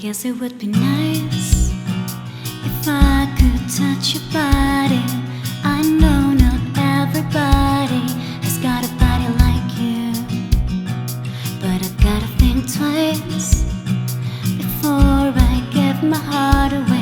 Guess it would be nice if I could touch your body. I know not everybody has got a body like you, but I've gotta think twice before I give my heart away.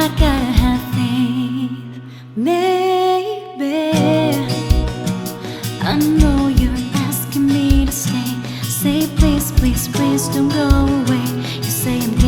I gotta have faith. Maybe I know you're asking me to stay. Say please, please, please don't go away. You say I'm.